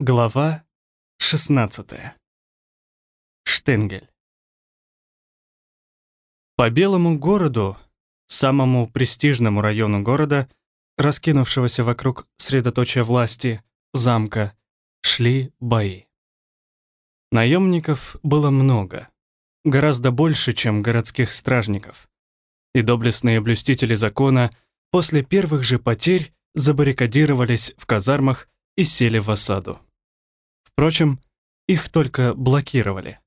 Глава 16. Штенгель. По Белому городу, самому престижному району города, раскинувшегося вокруг средоточия власти, замка, шли бои. Наемников было много, гораздо больше, чем городских стражников. И доблестные блюстители закона после первых же потерь забаррикадировались в казармах и сели в осаду. Впрочем, их только блокировали.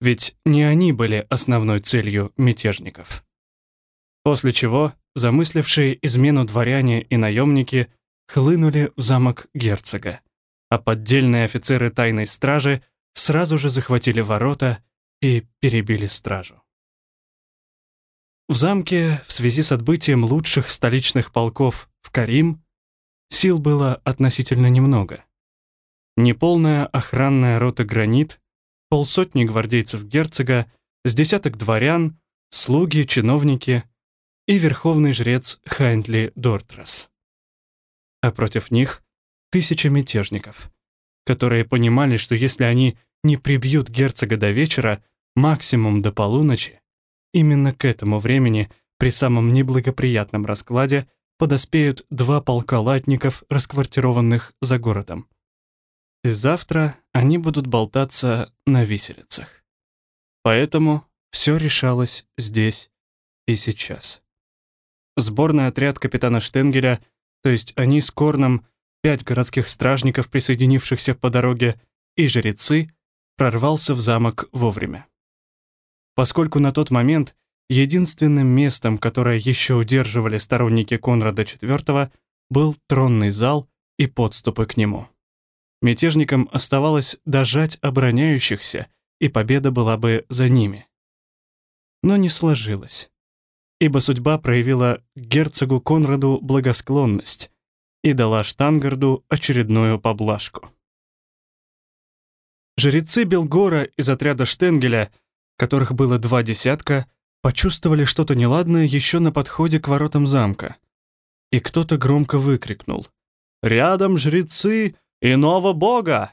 Ведь не они были основной целью мятежников. После чего замыслившие измену дворяне и наемники хлынули в замок герцога, а поддельные офицеры тайной стражи сразу же захватили ворота и перебили стражу. В замке в связи с отбытием лучших столичных полков в Карим сил было относительно немного неполная охранная рота «Гранит», полсотни гвардейцев герцога, с десяток дворян, слуги, чиновники и верховный жрец Хайндли Дортрас. А против них тысячи мятежников, которые понимали, что если они не прибьют герцога до вечера, максимум до полуночи, именно к этому времени при самом неблагоприятном раскладе подоспеют два полка латников, расквартированных за городом и завтра они будут болтаться на виселицах. Поэтому все решалось здесь и сейчас. Сборный отряд капитана Штенгеля, то есть они с Корном, пять городских стражников, присоединившихся по дороге, и жрецы, прорвался в замок вовремя. Поскольку на тот момент единственным местом, которое еще удерживали сторонники Конрада IV, был тронный зал и подступы к нему. Мятежникам оставалось дожать обороняющихся, и победа была бы за ними. Но не сложилось, ибо судьба проявила герцогу Конраду благосклонность и дала Штангарду очередную поблажку. Жрецы Белгора из отряда Штенгеля, которых было два десятка, почувствовали что-то неладное еще на подходе к воротам замка. И кто-то громко выкрикнул. «Рядом жрецы иного бога.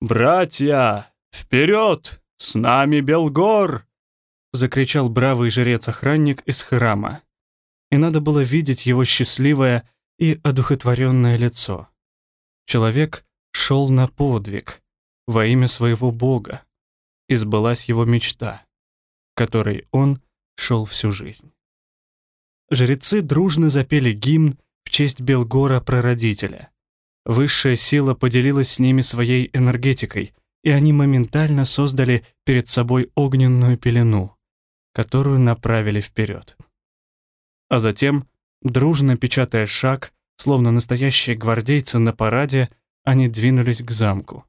«Братья, вперед! С нами Белгор!» — закричал бравый жрец-охранник из храма. И надо было видеть его счастливое и одухотворенное лицо. Человек шел на подвиг во имя своего бога, и сбылась его мечта, которой он шел всю жизнь. Жрецы дружно запели гимн в честь Белгора-прародителя — Высшая сила поделилась с ними своей энергетикой, и они моментально создали перед собой огненную пелену, которую направили вперед. А затем, дружно печатая шаг, словно настоящие гвардейцы на параде, они двинулись к замку.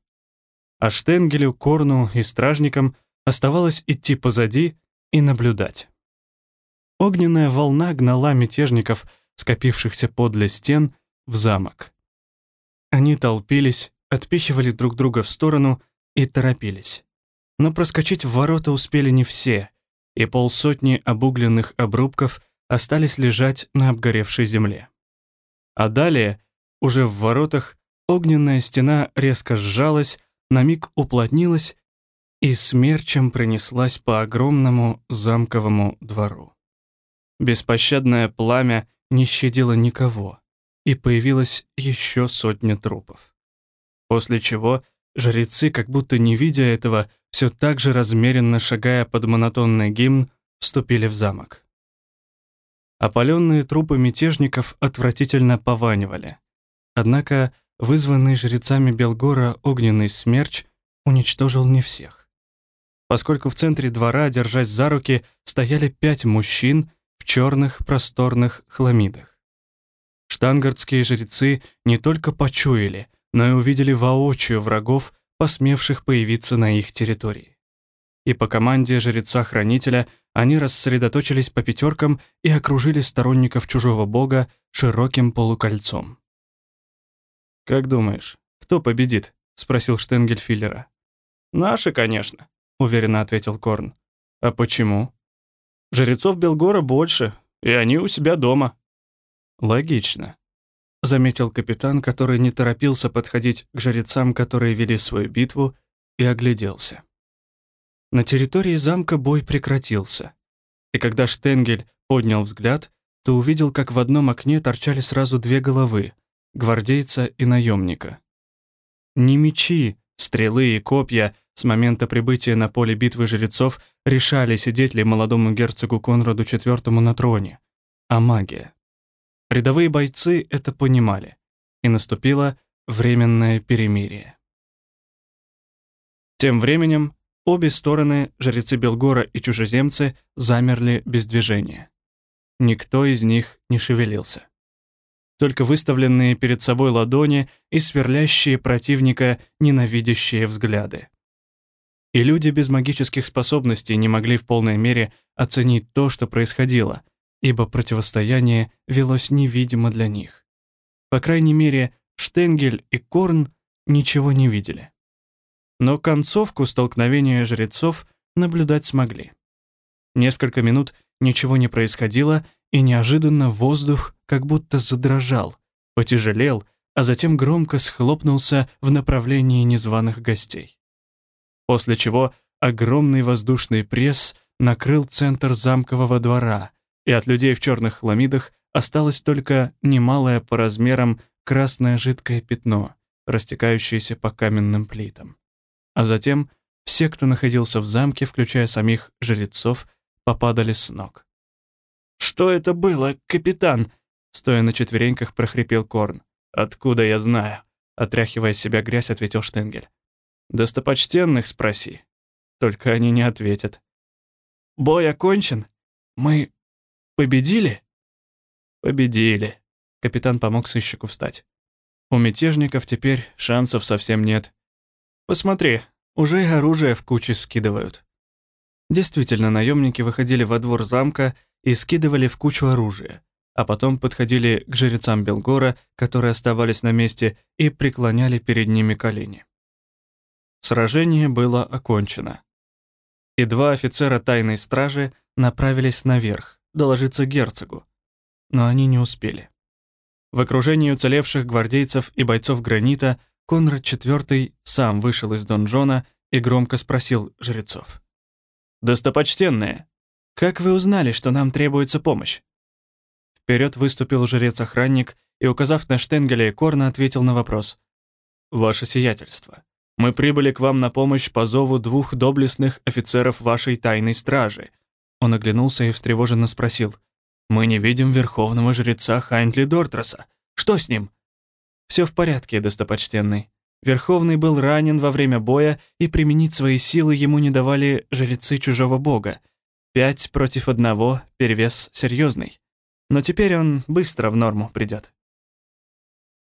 А Штенгелю, Корну и стражникам оставалось идти позади и наблюдать. Огненная волна гнала мятежников, скопившихся подле стен, в замок. Они толпились, отпихивали друг друга в сторону и торопились. Но проскочить в ворота успели не все, и полсотни обугленных обрубков остались лежать на обгоревшей земле. А далее, уже в воротах, огненная стена резко сжалась, на миг уплотнилась и смерчем пронеслась по огромному замковому двору. Беспощадное пламя не щадило никого и появилась еще сотня трупов. После чего жрецы, как будто не видя этого, все так же размеренно шагая под монотонный гимн, вступили в замок. Опаленные трупы мятежников отвратительно пованивали. Однако вызванный жрецами Белгора огненный смерч уничтожил не всех. Поскольку в центре двора, держась за руки, стояли пять мужчин в черных просторных хламидах. Штангардские жрецы не только почуяли, но и увидели воочию врагов, посмевших появиться на их территории. И по команде жреца-хранителя они рассредоточились по пятеркам и окружили сторонников чужого бога широким полукольцом. «Как думаешь, кто победит?» — спросил Штенгель Филлера. «Наши, конечно», — уверенно ответил Корн. «А почему?» «Жрецов Белгора больше, и они у себя дома». Логично. заметил капитан, который не торопился подходить к жрецам, которые вели свою битву, и огляделся. На территории замка бой прекратился, и когда Штенгель поднял взгляд, то увидел, как в одном окне торчали сразу две головы — гвардейца и наемника. Не мечи, стрелы и копья с момента прибытия на поле битвы жрецов решали, сидеть ли молодому герцогу Конраду IV на троне, а магия. Рядовые бойцы это понимали, и наступило временное перемирие. Тем временем обе стороны, жрецы Белгора и чужеземцы, замерли без движения. Никто из них не шевелился. Только выставленные перед собой ладони и сверлящие противника ненавидящие взгляды. И люди без магических способностей не могли в полной мере оценить то, что происходило, ибо противостояние велось невидимо для них. По крайней мере, Штенгель и Корн ничего не видели но концовку столкновения жрецов наблюдать смогли. Несколько минут ничего не происходило, и неожиданно воздух как будто задрожал, потяжелел, а затем громко схлопнулся в направлении незваных гостей. После чего огромный воздушный пресс накрыл центр замкового двора, и от людей в черных хламидах осталось только немалое по размерам красное жидкое пятно, растекающееся по каменным плитам. А затем все, кто находился в замке, включая самих жрецов, попадали с ног. «Что это было, капитан?» Стоя на четвереньках, прохрипел Корн. «Откуда я знаю?» Отряхивая себя грязь, ответил Штенгель. «Достопочтенных спроси. Только они не ответят». «Бой окончен? Мы победили?» «Победили». Капитан помог сыщику встать. «У мятежников теперь шансов совсем нет. Посмотри, уже и оружие в куче скидывают. Действительно, наемники выходили во двор замка и скидывали в кучу оружие, а потом подходили к жрецам Белгора, которые оставались на месте, и преклоняли перед ними колени. Сражение было окончено. И два офицера тайной стражи направились наверх, доложиться герцогу. Но они не успели. В окружении уцелевших гвардейцев и бойцов гранита Конрад IV сам вышел из донжона и громко спросил жрецов. «Достопочтенные, как вы узнали, что нам требуется помощь?» Вперед выступил жрец-охранник и, указав на Штенгеля и Корна, ответил на вопрос. «Ваше сиятельство, мы прибыли к вам на помощь по зову двух доблестных офицеров вашей тайной стражи». Он оглянулся и встревоженно спросил. «Мы не видим верховного жреца Хайнтли Дортраса. Что с ним?» Все в порядке, достопочтенный. Верховный был ранен во время боя, и применить свои силы ему не давали жрецы чужого бога. Пять против одного, перевес серьезный. Но теперь он быстро в норму придет.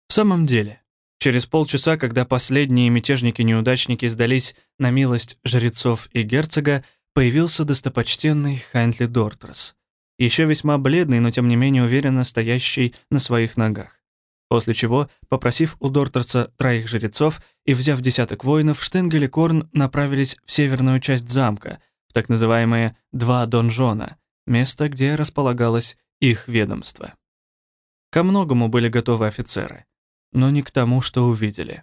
В самом деле, через полчаса, когда последние мятежники-неудачники сдались на милость жрецов и герцога, появился достопочтенный Хантли Дортрас, еще весьма бледный, но тем не менее уверенно стоящий на своих ногах. После чего, попросив у Дортерса троих жрецов и взяв десяток воинов, Штенгель и Корн направились в северную часть замка, в так называемые «два донжона», место, где располагалось их ведомство. Ко многому были готовы офицеры, но не к тому, что увидели.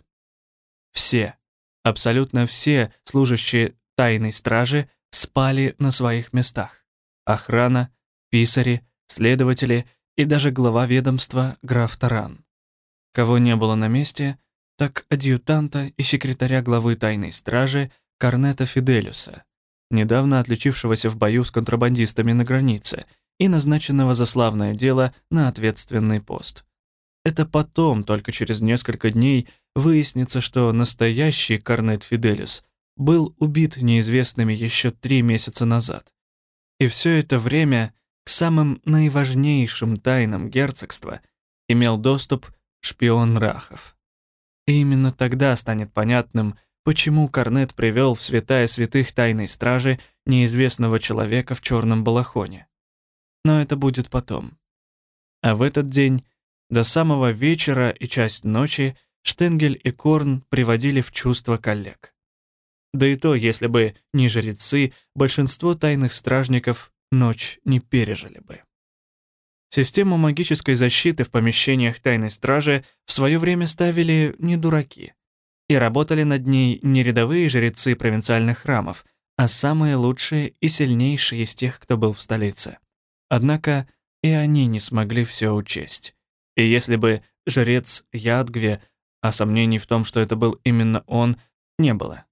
Все, абсолютно все служащие тайной стражи спали на своих местах. Охрана, писари, следователи и даже глава ведомства граф Таран. Кого не было на месте, так адъютанта и секретаря главы тайной стражи Корнета Фиделюса, недавно отличившегося в бою с контрабандистами на границе и назначенного за славное дело на ответственный пост. Это потом, только через несколько дней, выяснится, что настоящий Корнет Фиделюс был убит неизвестными еще три месяца назад. И все это время к самым наиважнейшим тайнам герцогства имел доступ шпион Рахов. И именно тогда станет понятным, почему Корнет привел в святая святых тайной стражи неизвестного человека в черном балахоне. Но это будет потом. А в этот день, до самого вечера и часть ночи, Штенгель и Корн приводили в чувство коллег. Да и то, если бы не жрецы, большинство тайных стражников ночь не пережили бы. Систему магической защиты в помещениях тайной стражи в свое время ставили не дураки. И работали над ней не рядовые жрецы провинциальных храмов, а самые лучшие и сильнейшие из тех, кто был в столице. Однако и они не смогли все учесть. И если бы жрец Ядгве, а сомнений в том, что это был именно он, не было,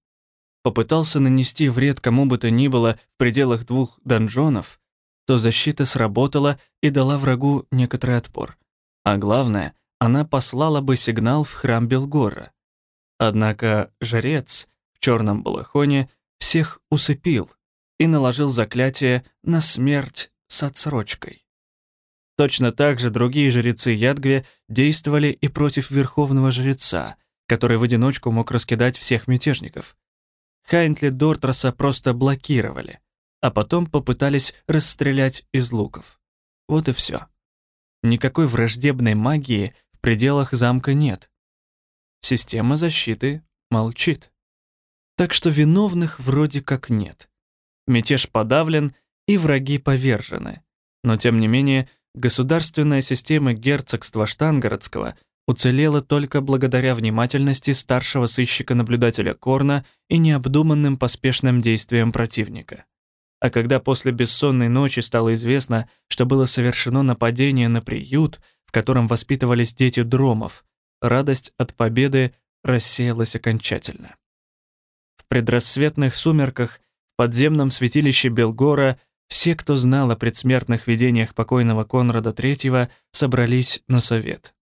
попытался нанести вред кому бы то ни было в пределах двух донжонов, то защита сработала и дала врагу некоторый отпор. А главное, она послала бы сигнал в храм Белгора. Однако жрец в черном балахоне всех усыпил и наложил заклятие на смерть с отсрочкой. Точно так же другие жрецы Ядгве действовали и против верховного жреца, который в одиночку мог раскидать всех мятежников. Хайнтли Дортраса просто блокировали, а потом попытались расстрелять из луков. Вот и все. Никакой враждебной магии в пределах замка нет. Система защиты молчит. Так что виновных вроде как нет. Мятеж подавлен, и враги повержены. Но тем не менее, государственная система герцогства Штангородского уцелела только благодаря внимательности старшего сыщика-наблюдателя Корна и необдуманным поспешным действиям противника. А когда после бессонной ночи стало известно, что было совершено нападение на приют, в котором воспитывались дети дромов, радость от победы рассеялась окончательно. В предрассветных сумерках в подземном святилище Белгора все, кто знал о предсмертных видениях покойного Конрада III, собрались на совет.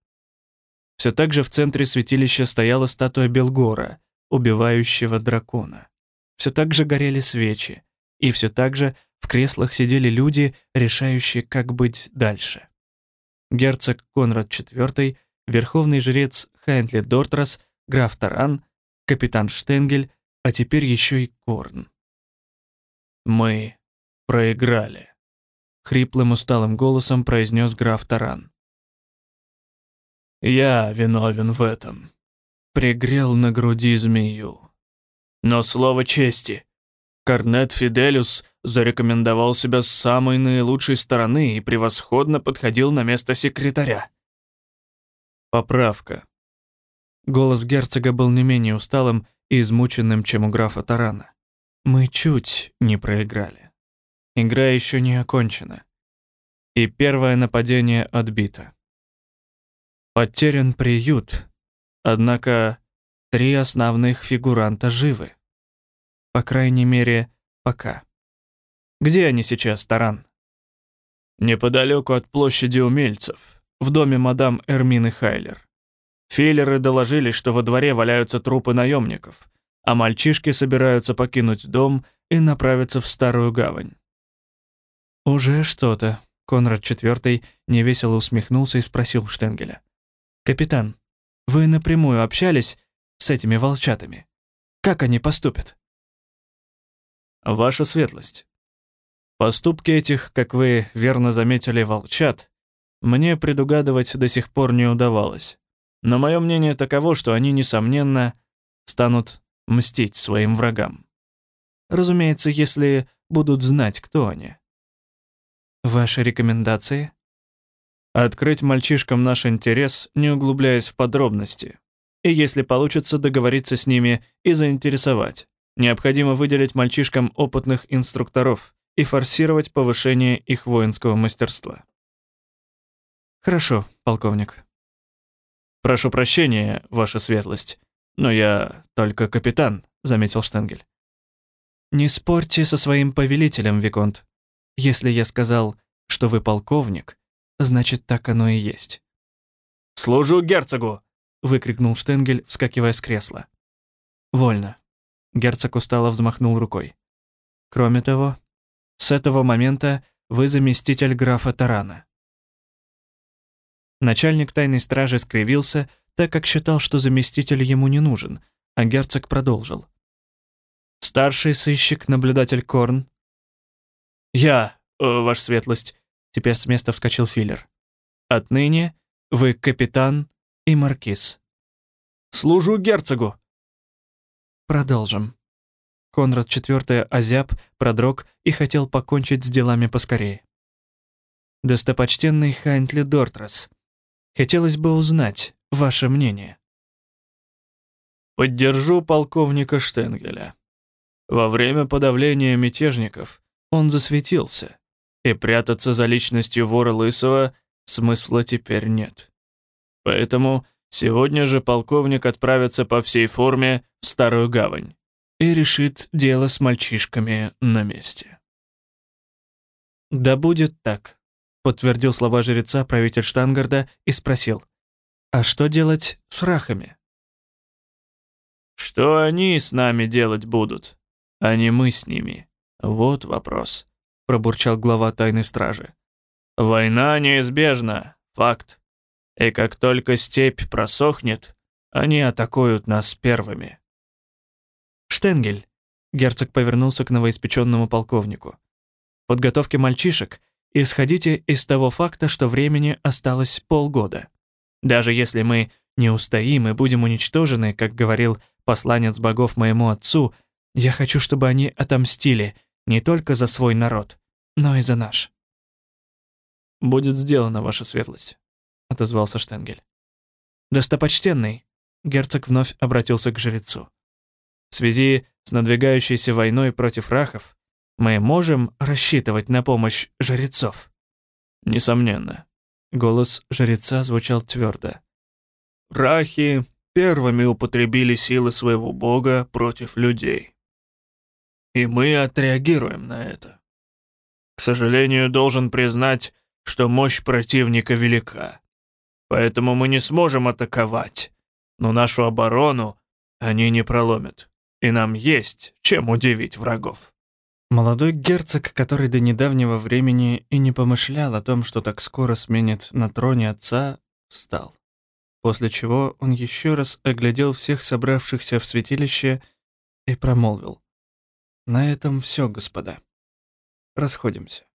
Все так же в центре святилища стояла статуя Белгора, убивающего дракона. Все так же горели свечи, и все так же в креслах сидели люди, решающие, как быть дальше. Герцог Конрад IV, верховный жрец Хайнтли Дортрас, граф Таран, капитан Штенгель, а теперь еще и Корн. «Мы проиграли», — хриплым усталым голосом произнес граф Таран. «Я виновен в этом», — пригрел на груди змею. «Но слово чести, Корнет Фиделюс зарекомендовал себя с самой наилучшей стороны и превосходно подходил на место секретаря. Поправка. Голос герцога был не менее усталым и измученным, чем у графа Тарана. Мы чуть не проиграли. Игра еще не окончена. И первое нападение отбито. Потерян приют, однако три основных фигуранта живы. По крайней мере, пока. Где они сейчас, Таран? Неподалеку от площади умельцев, в доме мадам Эрмины Хайлер. Фейлеры доложили, что во дворе валяются трупы наемников, а мальчишки собираются покинуть дом и направиться в Старую Гавань. «Уже что-то», — Конрад IV невесело усмехнулся и спросил Штенгеля. «Капитан, вы напрямую общались с этими волчатами? Как они поступят?» Ваша светлость. Поступки этих, как вы верно заметили, волчат, мне предугадывать до сих пор не удавалось. Но мое мнение таково, что они, несомненно, станут мстить своим врагам. Разумеется, если будут знать, кто они. Ваши рекомендации? Открыть мальчишкам наш интерес, не углубляясь в подробности. И если получится договориться с ними и заинтересовать. Необходимо выделить мальчишкам опытных инструкторов и форсировать повышение их воинского мастерства. Хорошо, полковник. Прошу прощения, ваша светлость, но я только капитан, заметил Штенгель. Не спорьте со своим повелителем, виконт. Если я сказал, что вы полковник, значит, так оно и есть. Служу герцогу, выкрикнул Штенгель, вскакивая с кресла. Вольно. Герцог устало взмахнул рукой. Кроме того, с этого момента вы заместитель графа Тарана. Начальник тайной стражи скривился, так как считал, что заместитель ему не нужен, а герцог продолжил. «Старший сыщик-наблюдатель Корн». «Я, э, ваша светлость», — теперь с места вскочил Филлер. «Отныне вы капитан и маркиз». «Служу герцогу», Продолжим. Конрад IV озяб, продрог и хотел покончить с делами поскорее. достопочтенный Хайнтли Дортрас. Хотелось бы узнать ваше мнение». «Поддержу полковника Штенгеля. Во время подавления мятежников он засветился, и прятаться за личностью вора Лысого смысла теперь нет. Поэтому сегодня же полковник отправится по всей форме в Старую Гавань и решит дело с мальчишками на месте. «Да будет так», — подтвердил слова жреца правитель Штангарда и спросил, «А что делать с рахами?» «Что они с нами делать будут, а не мы с ними? Вот вопрос», — пробурчал глава тайной стражи. «Война неизбежна, факт. И как только степь просохнет, они атакуют нас первыми». «Штенгель», — герцог повернулся к новоиспеченному полковнику, подготовке мальчишек, исходите из того факта, что времени осталось полгода. Даже если мы не устоим и будем уничтожены, как говорил посланец богов моему отцу, я хочу, чтобы они отомстили не только за свой народ, но и за наш. «Будет сделано, ваша светлость», — отозвался Штенгель. «Достопочтенный», — герцог вновь обратился к жрецу. «В связи с надвигающейся войной против рахов мы можем рассчитывать на помощь жрецов? Несомненно. Голос жреца звучал твердо. Рахи первыми употребили силы своего бога против людей. И мы отреагируем на это. К сожалению, должен признать, что мощь противника велика. Поэтому мы не сможем атаковать, но нашу оборону они не проломят, и нам есть чем удивить врагов. Молодой герцог, который до недавнего времени и не помышлял о том, что так скоро сменит на троне отца, встал. После чего он еще раз оглядел всех собравшихся в святилище и промолвил. «На этом все, господа. Расходимся».